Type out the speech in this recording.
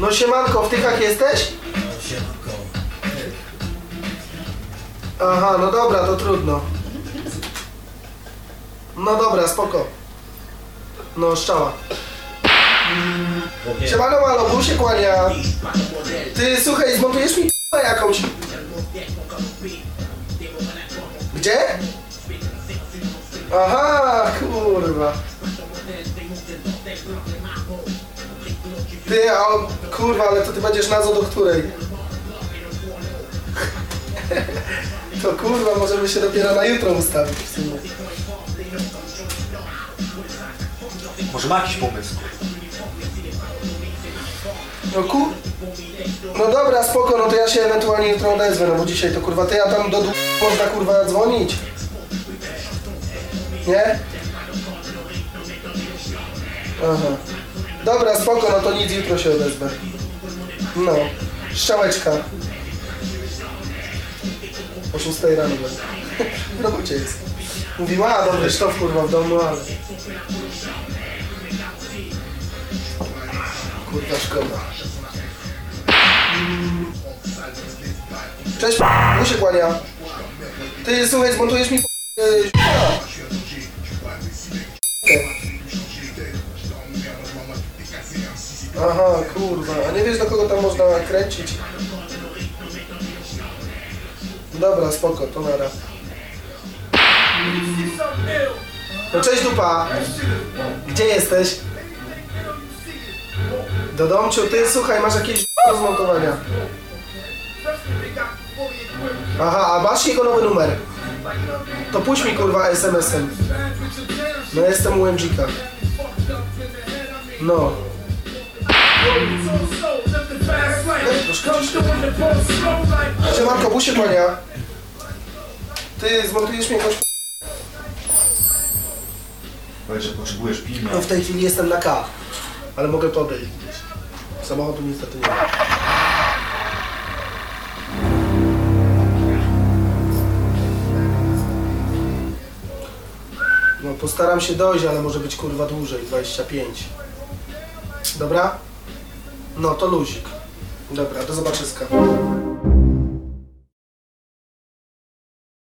No siemanko, w Tychach jesteś? Aha, no dobra, to trudno. No dobra, spoko. No, szczała. Siemano, malo, był się kłania. Ty, słuchaj, zmontujesz mi p***ę jakąś. Gdzie? Aha, kurwa. Ty, a on, kurwa, ale to ty będziesz na zo do której? To kurwa, możemy się dopiero na jutro ustawić w sumie. Może ma jakiś pomysł? No ku... No dobra, spoko, no to ja się ewentualnie jutro odezwę, no bo dzisiaj to kurwa, ty ja tam do d- można kurwa dzwonić. Nie? Aha. Dobra, spoko, no to nic, jutro się odezwę. No. Strzałeczka. O 6 rano będę. W robocie jest. Mówiła, a dobry sztof kurwa w domu, ale... Kurwa, szkoda. Cześć, mu się kłania. Ty, słuchaj, zmontujesz mi... Yy, Aha, kurwa, a nie wiesz do kogo tam można kręcić? Dobra, spoko, to nara. No cześć dupa! Gdzie jesteś? Do domciu, ty słuchaj, masz jakieś do zmontowania. Aha, a masz jego nowy numer. To puść mi kurwa SMS-em. No jestem u MGK. No. Siemanko, busie kłania. Ty zmontujesz mi jakąś... Powiedz, że potrzebujesz pilnie. No w tej chwili jestem na K. Ale mogę podejść gdzieś. Samochodu niestety nie ma. No postaram się dojść, ale może być kurwa dłużej, 25. Dobra? No to luzik. Dobra, do zobaczyska.